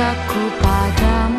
cintaku padamu.